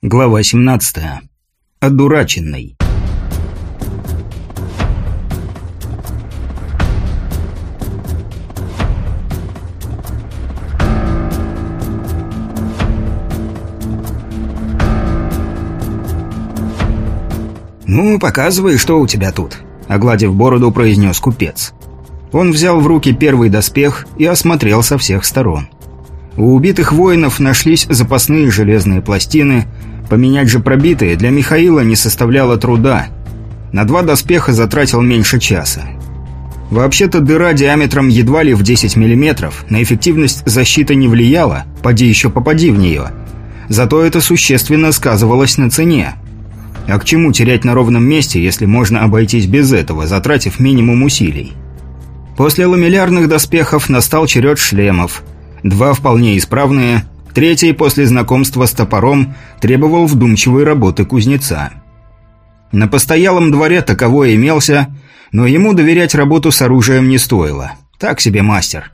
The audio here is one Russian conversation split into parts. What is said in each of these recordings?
Глава 17. Одураченный. «Ну, показывай, что у тебя тут», — огладив бороду, произнес купец. Он взял в руки первый доспех и осмотрел со всех сторон. У убитых воинов нашлись запасные железные пластины, поменять же пробитые для Михаила не составляло труда. На два доспеха затратил меньше часа. Вообще-то дыра диаметром едва ли в 10 мм, на эффективность защиты не влияла, поди еще попади в нее. Зато это существенно сказывалось на цене. А к чему терять на ровном месте, если можно обойтись без этого, затратив минимум усилий? После ламеллярных доспехов настал черед шлемов – Два вполне исправные, третий после знакомства с топором требовал вдумчивой работы кузнеца. На постоялом дворе таковой имелся, но ему доверять работу с оружием не стоило. Так себе мастер.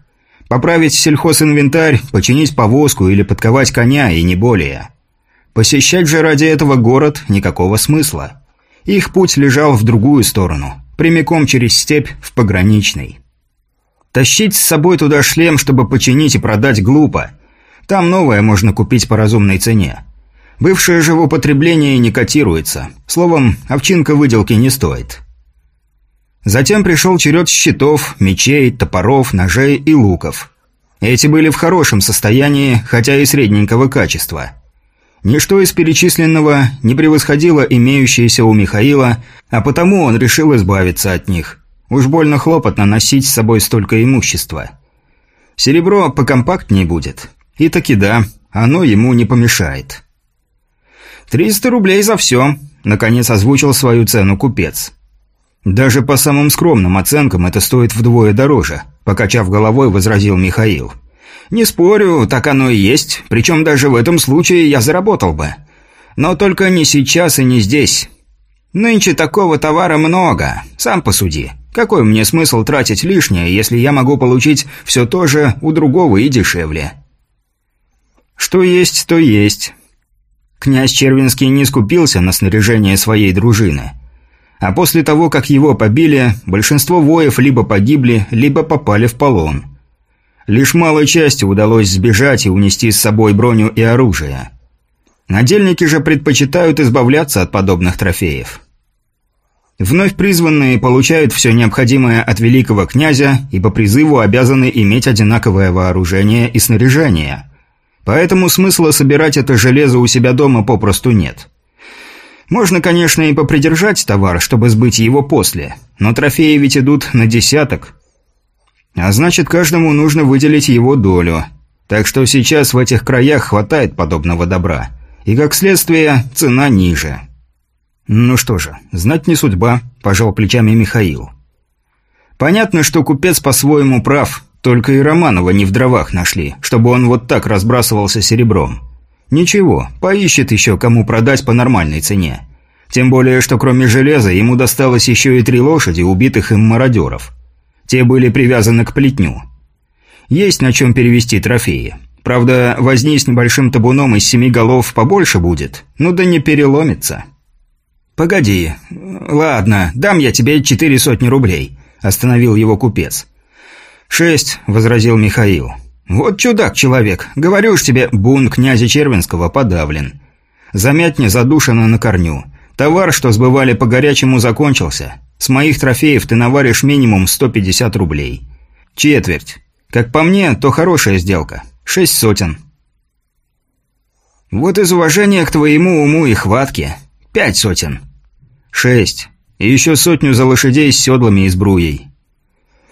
Поправить сельхозинвентарь, починить повозку или подковать коня и не более. Посещать же ради этого город никакого смысла. Их путь лежал в другую сторону, прямиком через степь в пограничный. Тащить с собой туда шлем, чтобы починить и продать, глупо. Там новое можно купить по разумной цене. Бывшее же в употреблении не котируется. Словом, овчинка выделки не стоит. Затем пришел черед щитов, мечей, топоров, ножей и луков. Эти были в хорошем состоянии, хотя и средненького качества. Ничто из перечисленного не превосходило имеющиеся у Михаила, а потому он решил избавиться от них – Уж больно хлопотно носить с собой столько имущества. Серебро покомпактнее будет. И таки да, оно ему не помешает. «Триста рублей за все», — наконец озвучил свою цену купец. «Даже по самым скромным оценкам это стоит вдвое дороже», — покачав головой, возразил Михаил. «Не спорю, так оно и есть, причем даже в этом случае я заработал бы. Но только не сейчас и не здесь. Нынче такого товара много, сам посуди. Какой мне смысл тратить лишнее, если я могу получить все то же у другого и дешевле? Что есть, то есть. Князь Червинский не скупился на снаряжение своей дружины. А после того, как его побили, большинство воев либо погибли, либо попали в полон. Лишь малой части удалось сбежать и унести с собой броню и оружие. Надельники же предпочитают избавляться от подобных трофеев. Вновь призванные получают все необходимое от великого князя и по призыву обязаны иметь одинаковое вооружение и снаряжение. Поэтому смысла собирать это железо у себя дома попросту нет. Можно, конечно, и попридержать товар, чтобы сбыть его после, но трофеи ведь идут на десяток. А значит, каждому нужно выделить его долю. Так что сейчас в этих краях хватает подобного добра. И, как следствие, цена ниже. «Ну что же, знать не судьба», – пожал плечами Михаил. «Понятно, что купец по-своему прав, только и Романова не в дровах нашли, чтобы он вот так разбрасывался серебром. Ничего, поищет еще, кому продать по нормальной цене. Тем более, что кроме железа ему досталось еще и три лошади, убитых им мародеров. Те были привязаны к плетню. Есть на чем перевести трофеи. Правда, возни с небольшим табуном из семи голов побольше будет, ну да не переломится». «Погоди. Ладно, дам я тебе четыре сотни рублей», – остановил его купец. «Шесть», – возразил Михаил. «Вот чудак человек. Говорю ж тебе, бун князя Червинского подавлен. Замятня задушена на корню. Товар, что сбывали по горячему, закончился. С моих трофеев ты наваришь минимум 150 рублей. Четверть. Как по мне, то хорошая сделка. Шесть сотен». «Вот из уважения к твоему уму и хватке. Пять сотен. Шесть. И еще сотню за лошадей с седлами и сбруей.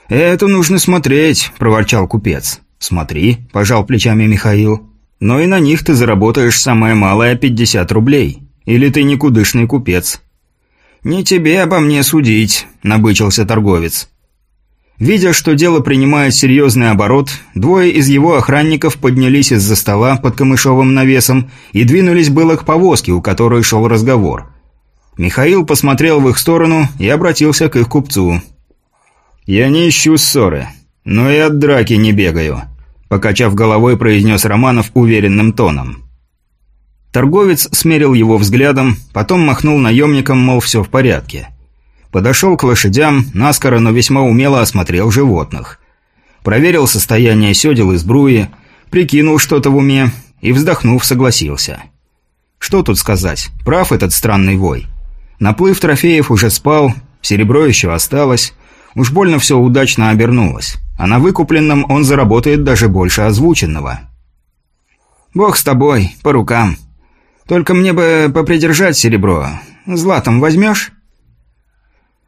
«Это нужно смотреть», – проворчал купец. «Смотри», – пожал плечами Михаил. «Но и на них ты заработаешь самое малое пятьдесят рублей. Или ты никудышный купец». «Не тебе обо мне судить», – набычился торговец. Видя, что дело принимает серьезный оборот, двое из его охранников поднялись из-за стола под камышовым навесом и двинулись было к повозке, у которой шел разговор. Михаил посмотрел в их сторону и обратился к их купцу. «Я не ищу ссоры, но и от драки не бегаю», – покачав головой, произнес Романов уверенным тоном. Торговец смерил его взглядом, потом махнул наемникам, мол, все в порядке. Подошел к лошадям, наскоро, но весьма умело осмотрел животных. Проверил состояние седел и сбруи, прикинул что-то в уме и, вздохнув, согласился. Что тут сказать, прав этот странный вой. Наплыв трофеев уже спал, серебро еще осталось, уж больно все удачно обернулось, а на выкупленном он заработает даже больше озвученного. «Бог с тобой, по рукам», только мне бы попридержать серебро. Златом возьмешь?»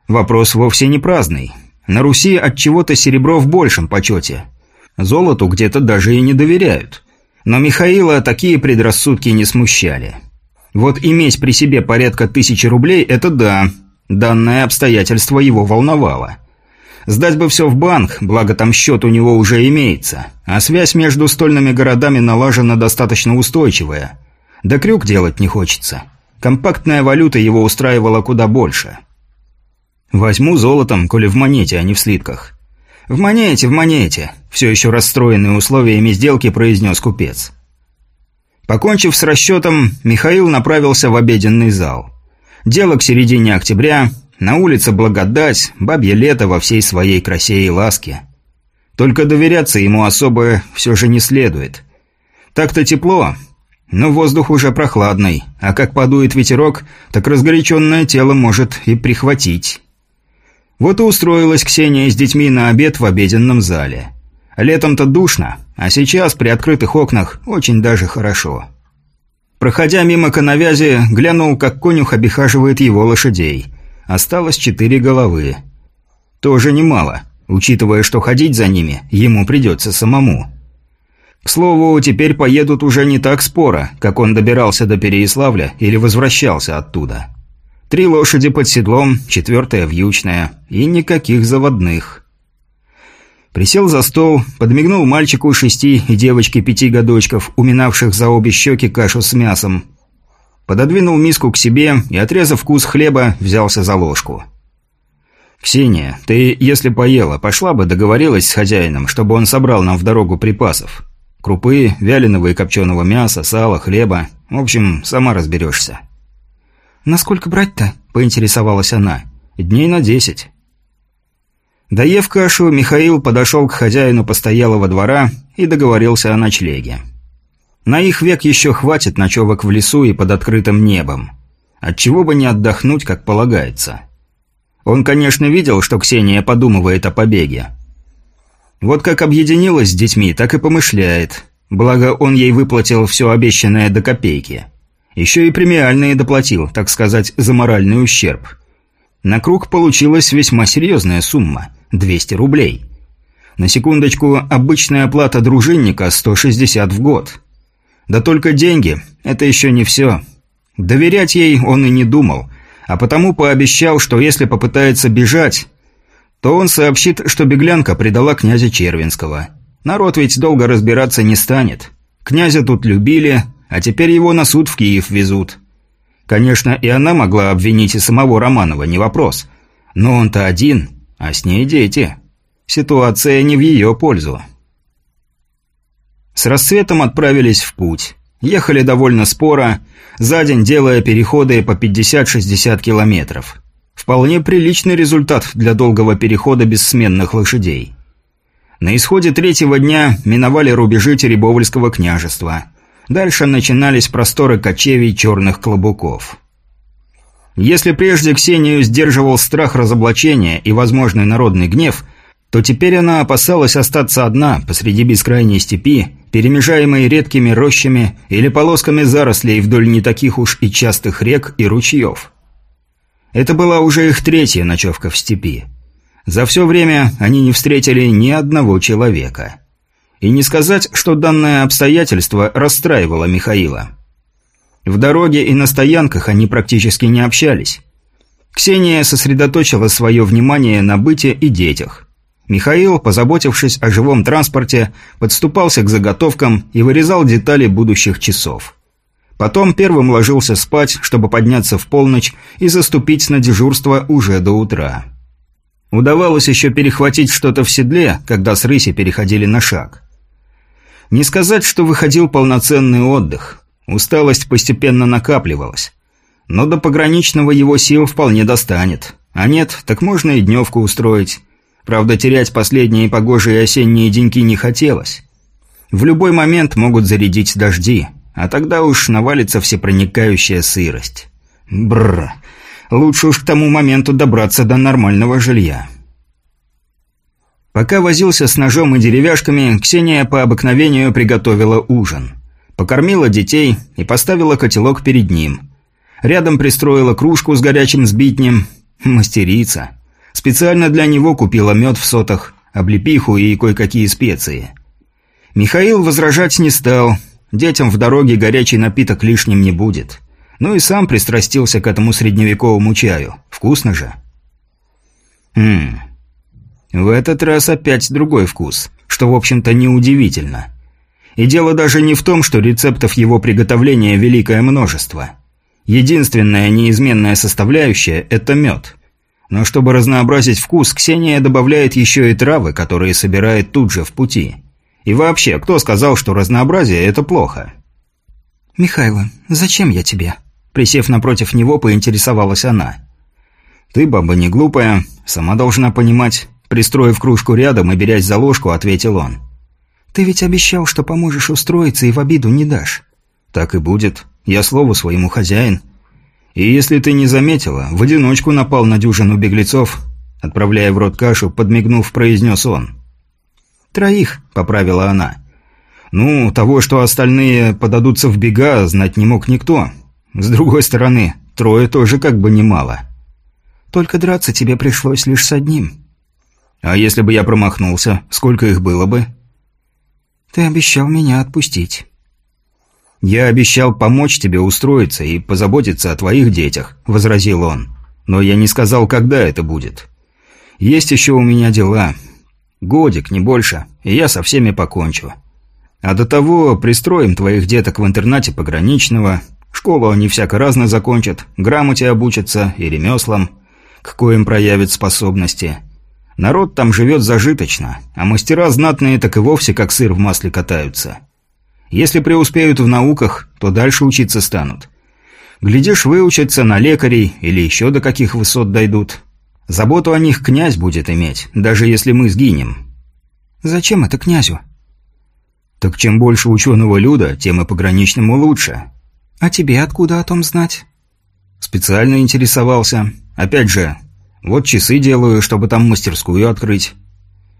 Вопрос вовсе не праздный. На Руси от чего-то серебро в большем почете. Золоту где-то даже и не доверяют. Но Михаила такие предрассудки не смущали. Вот иметь при себе порядка тысячи рублей – это да. Данное обстоятельство его волновало. Сдать бы все в банк, благо там счет у него уже имеется. А связь между стольными городами налажена достаточно устойчивая – да крюк делать не хочется. Компактная валюта его устраивала куда больше. Возьму золотом, коли в монете, а не в слитках. В монете, в монете, все еще расстроенный условиями сделки произнес купец. Покончив с расчетом, Михаил направился в обеденный зал. Дело к середине октября, на улице благодать, бабье лето во всей своей красе и ласке. Только доверяться ему особо все же не следует. Так-то тепло, но воздух уже прохладный, а как подует ветерок, так разгоряченное тело может и прихватить. Вот и устроилась Ксения с детьми на обед в обеденном зале. Летом-то душно, а сейчас при открытых окнах очень даже хорошо. Проходя мимо коновязи, глянул, как конюх обихаживает его лошадей. Осталось четыре головы. Тоже немало, учитывая, что ходить за ними ему придется самому. К слову, теперь поедут уже не так споро, как он добирался до Переяславля или возвращался оттуда. Три лошади под седлом, четвертая вьючная, и никаких заводных. Присел за стол, подмигнул мальчику шести и девочке пяти годочков, уминавших за обе щеки кашу с мясом. Пододвинул миску к себе и, отрезав вкус хлеба, взялся за ложку. «Ксения, ты, если поела, пошла бы договорилась с хозяином, чтобы он собрал нам в дорогу припасов. Крупы, вяленого и копченого мяса, сала, хлеба. В общем, сама разберешься. «Насколько брать-то?» – поинтересовалась она. «Дней на десять». Доев кашу, Михаил подошел к хозяину постоялого двора и договорился о ночлеге. На их век еще хватит ночевок в лесу и под открытым небом. Отчего бы не отдохнуть, как полагается. Он, конечно, видел, что Ксения подумывает о побеге. Вот как объединилась с детьми, так и помышляет. Благо, он ей выплатил все обещанное до копейки. Еще и премиальные доплатил, так сказать, за моральный ущерб. На круг получилась весьма серьезная сумма – 200 рублей. На секундочку, обычная оплата дружинника – 160 в год. Да только деньги – это еще не все. Доверять ей он и не думал, а потому пообещал, что если попытается бежать, то он сообщит, что беглянка предала князя Червинского. Народ ведь долго разбираться не станет. Князя тут любили, а теперь его на суд в Киев везут. Конечно, и она могла обвинить и самого Романова, не вопрос. Но он-то один, а с ней дети. Ситуация не в ее пользу. С рассветом отправились в путь. Ехали довольно споро, за день делая переходы по 50-60 километров. Вполне приличный результат для долгого перехода бессменных лошадей. На исходе третьего дня миновали рубежи Теребовольского княжества. Дальше начинались просторы кочевий черных клобуков. Если прежде Ксению сдерживал страх разоблачения и возможный народный гнев, то теперь она опасалась остаться одна посреди бескрайней степи, перемежаемой редкими рощами или полосками зарослей вдоль не таких уж и частых рек и ручьев. Это была уже их третья ночевка в степи. За все время они не встретили ни одного человека. И не сказать, что данное обстоятельство расстраивало Михаила. В дороге и на стоянках они практически не общались. Ксения сосредоточила свое внимание на быте и детях. Михаил, позаботившись о живом транспорте, подступался к заготовкам и вырезал детали будущих часов. Потом первым ложился спать, чтобы подняться в полночь и заступить на дежурство уже до утра. Удавалось еще перехватить что-то в седле, когда с рыси переходили на шаг. Не сказать, что выходил полноценный отдых. Усталость постепенно накапливалась. Но до пограничного его сил вполне достанет. А нет, так можно и дневку устроить. Правда, терять последние погожие осенние деньки не хотелось. В любой момент могут зарядить дожди, а тогда уж навалится всепроникающая сырость. Бррр. Лучше уж к тому моменту добраться до нормального жилья. Пока возился с ножом и деревяшками, Ксения по обыкновению приготовила ужин. Покормила детей и поставила котелок перед ним. Рядом пристроила кружку с горячим сбитнем. Мастерица. Специально для него купила мед в сотах, облепиху и кое-какие специи. Михаил возражать не стал. Детям в дороге горячий напиток лишним не будет. Ну и сам пристрастился к этому средневековому чаю. Вкусно же. Хм. В этот раз опять другой вкус, что, в общем-то, неудивительно. И дело даже не в том, что рецептов его приготовления великое множество. Единственная неизменная составляющая – это мед. Но чтобы разнообразить вкус, Ксения добавляет еще и травы, которые собирает тут же в пути. И вообще, кто сказал, что разнообразие – это плохо? «Михайло, зачем я тебе?» Присев напротив него, поинтересовалась она. «Ты, баба, не глупая, сама должна понимать». Пристроив кружку рядом и берясь за ложку, ответил он. «Ты ведь обещал, что поможешь устроиться и в обиду не дашь». «Так и будет. Я слову своему хозяин. И если ты не заметила, в одиночку напал на дюжину беглецов, отправляя в рот кашу, подмигнув, произнес он. «Троих», — поправила она. «Ну, того, что остальные подадутся в бега, знать не мог никто. С другой стороны, трое тоже как бы немало». «Только драться тебе пришлось лишь с одним». «А если бы я промахнулся, сколько их было бы?» «Ты обещал меня отпустить». «Я обещал помочь тебе устроиться и позаботиться о твоих детях», – возразил он. «Но я не сказал, когда это будет. Есть еще у меня дела. Годик, не больше, и я со всеми покончу. А до того пристроим твоих деток в интернате пограничного. Школу они всяко разно закончат, грамоте обучатся и ремеслам, к коим проявят способности. Народ там живет зажиточно, а мастера знатные так и вовсе как сыр в масле катаются». Если преуспеют в науках, то дальше учиться станут. Глядишь, выучатся на лекарей или еще до каких высот дойдут. Заботу о них князь будет иметь, даже если мы сгинем. Зачем это князю? Так чем больше ученого люда, тем и пограничному лучше. А тебе откуда о том знать? Специально интересовался. Опять же, вот часы делаю, чтобы там мастерскую открыть.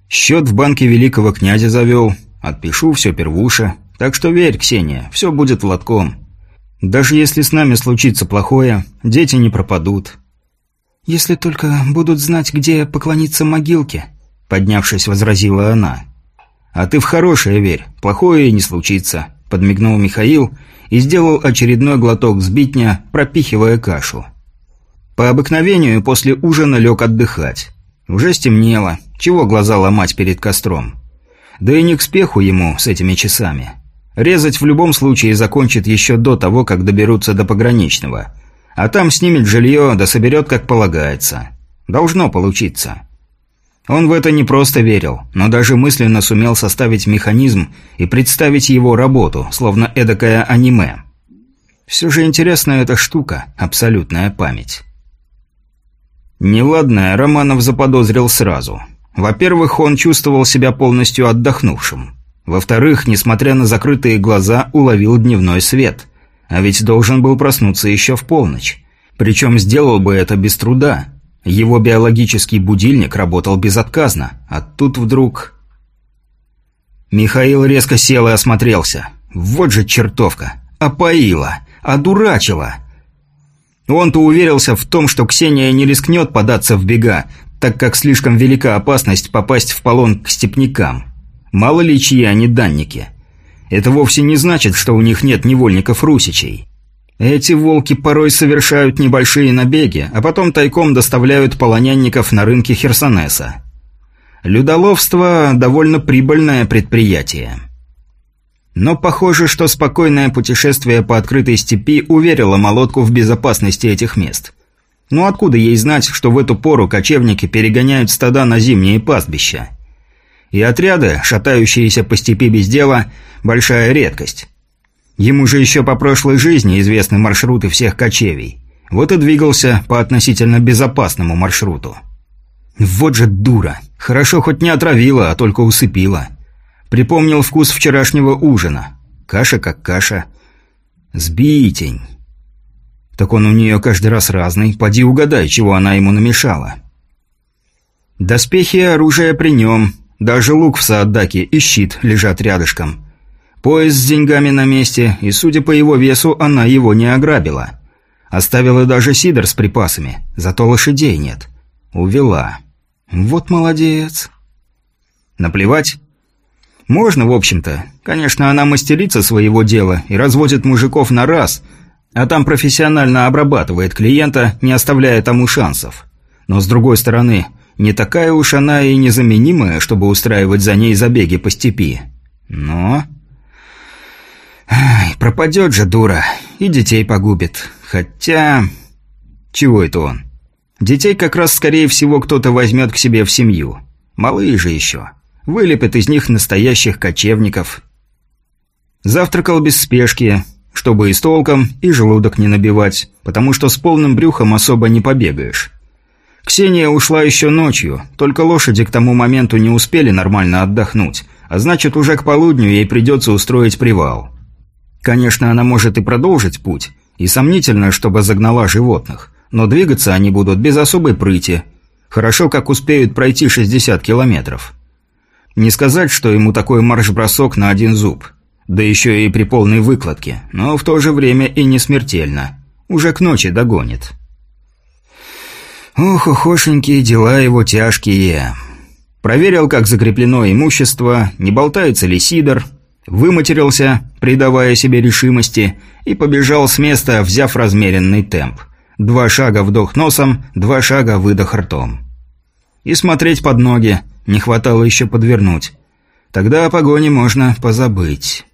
Счет в банке великого князя завел. Отпишу все первуша. Так что верь, Ксения, все будет лотком. Даже если с нами случится плохое, дети не пропадут». «Если только будут знать, где поклониться могилке», — поднявшись, возразила она. «А ты в хорошее верь, плохое не случится», — подмигнул Михаил и сделал очередной глоток сбитня, пропихивая кашу. По обыкновению после ужина лег отдыхать. Уже стемнело, чего глаза ломать перед костром. Да и не к спеху ему с этими часами. Резать в любом случае закончит еще до того, как доберутся до пограничного. А там снимет жилье, да соберет как полагается. Должно получиться. Он в это не просто верил, но даже мысленно сумел составить механизм и представить его работу, словно эдакое аниме. Все же интересная эта штука, абсолютная память. Неладное Романов заподозрил сразу. Во-первых, он чувствовал себя полностью отдохнувшим. Во-вторых, несмотря на закрытые глаза, уловил дневной свет. А ведь должен был проснуться еще в полночь. Причем сделал бы это без труда. Его биологический будильник работал безотказно. А тут вдруг... Михаил резко сел и осмотрелся. Вот же чертовка. Опоила. Одурачила. Он-то уверился в том, что Ксения не рискнет податься в бега, так как слишком велика опасность попасть в полон к степнякам. Мало ли чьи они данники. Это вовсе не значит, что у них нет невольников-русичей. Эти волки порой совершают небольшие набеги, а потом тайком доставляют полонянников на рынке Херсонеса. Людоловство – довольно прибыльное предприятие. Но похоже, что спокойное путешествие по открытой степи уверило молотку в безопасности этих мест. Ну откуда ей знать, что в эту пору кочевники перегоняют стада на зимние пастбища? И отряды, шатающиеся по степи без дела, большая редкость. Ему же еще по прошлой жизни известны маршруты всех кочевий. Вот и двигался по относительно безопасному маршруту. Вот же дура. Хорошо хоть не отравила, а только усыпила. Припомнил вкус вчерашнего ужина. Каша как каша. Сбитень. Так он у нее каждый раз разный. Поди угадай, чего она ему намешала. Доспехи и оружие при нем. Даже лук в Сааддаке и щит лежат рядышком. Пояс с деньгами на месте, и, судя по его весу, она его не ограбила. Оставила даже сидор с припасами, зато лошадей нет. Увела. Вот молодец. Наплевать? Можно, в общем-то. Конечно, она мастерица своего дела и разводит мужиков на раз, а там профессионально обрабатывает клиента, не оставляя тому шансов. Но с другой стороны, не такая уж она и незаменимая, чтобы устраивать за ней забеги по степи. Но... Ай, пропадет же дура, и детей погубит. Хотя... Чего это он? Детей как раз, скорее всего, кто-то возьмет к себе в семью. Малые же еще. Вылепят из них настоящих кочевников. Завтракал без спешки, чтобы и с толком, и желудок не набивать, потому что с полным брюхом особо не побегаешь. Ксения ушла еще ночью, только лошади к тому моменту не успели нормально отдохнуть, а значит уже к полудню ей придется устроить привал. Конечно, она может и продолжить путь, и сомнительно, чтобы загнала животных, но двигаться они будут без особой прыти. Хорошо, как успеют пройти 60 километров. Не сказать, что ему такой марш-бросок на один зуб. Да еще и при полной выкладке, но в то же время и не смертельно. Уже к ночи догонит. Ох, охошенькие дела его тяжкие. Проверил, как закреплено имущество, не болтается ли сидор, Выматерился, придавая себе решимости, и побежал с места, взяв размеренный темп. Два шага вдох носом, два шага выдох ртом. И смотреть под ноги, не хватало еще подвернуть. Тогда о погоне можно позабыть.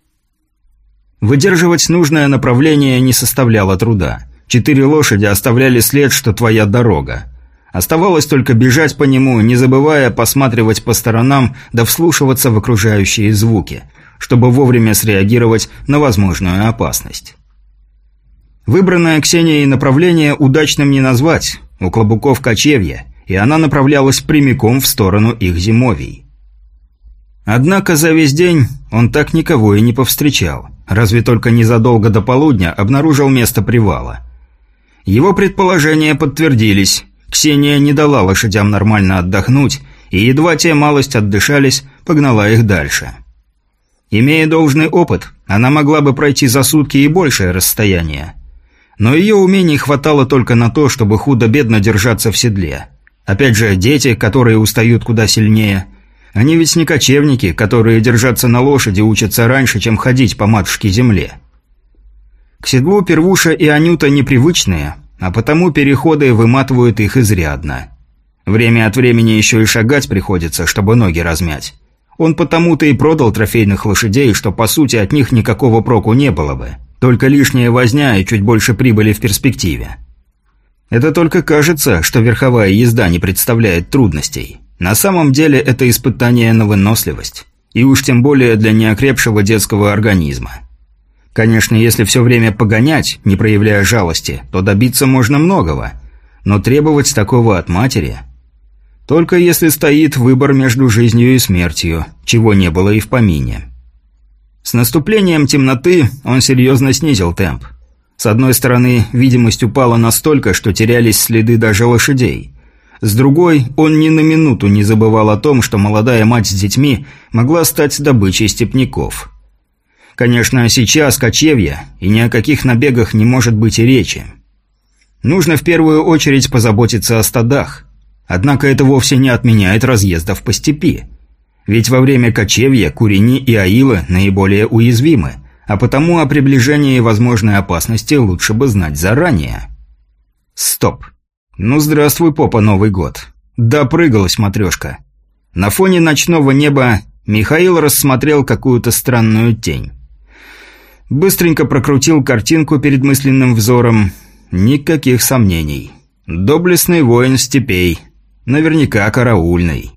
Выдерживать нужное направление не составляло труда. Четыре лошади оставляли след, что твоя дорога. Оставалось только бежать по нему, не забывая посматривать по сторонам да вслушиваться в окружающие звуки – чтобы вовремя среагировать на возможную опасность. Выбранное Ксенией направление удачным не назвать, у Клобуков кочевья, и она направлялась прямиком в сторону их зимовий. Однако за весь день он так никого и не повстречал, разве только незадолго до полудня обнаружил место привала. Его предположения подтвердились, Ксения не дала лошадям нормально отдохнуть, и едва те малость отдышались, погнала их дальше. Имея должный опыт, она могла бы пройти за сутки и большее расстояние. Но ее умений хватало только на то, чтобы худо-бедно держаться в седле. Опять же, дети, которые устают куда сильнее. Они ведь не кочевники, которые держаться на лошади учатся раньше, чем ходить по матушке земле. К седлу Первуша и Анюта непривычные, а потому переходы выматывают их изрядно. Время от времени еще и шагать приходится, чтобы ноги размять. Он потому-то и продал трофейных лошадей, что по сути от них никакого проку не было бы. Только лишняя возня и чуть больше прибыли в перспективе. Это только кажется, что верховая езда не представляет трудностей. На самом деле это испытание на выносливость. И уж тем более для неокрепшего детского организма. Конечно, если все время погонять, не проявляя жалости, то добиться можно многого. Но требовать такого от матери только если стоит выбор между жизнью и смертью, чего не было и в помине. С наступлением темноты он серьезно снизил темп. С одной стороны, видимость упала настолько, что терялись следы даже лошадей. С другой, он ни на минуту не забывал о том, что молодая мать с детьми могла стать добычей степняков. Конечно, сейчас кочевья, и ни о каких набегах не может быть и речи. Нужно в первую очередь позаботиться о стадах – Однако это вовсе не отменяет разъездов по степи. Ведь во время кочевья Курени и Аилы наиболее уязвимы, а потому о приближении возможной опасности лучше бы знать заранее. Стоп. Ну здравствуй, попа, Новый год. Допрыгалась матрешка. На фоне ночного неба Михаил рассмотрел какую-то странную тень. Быстренько прокрутил картинку перед мысленным взором. Никаких сомнений. Доблестный воин степей – Наверняка караульный.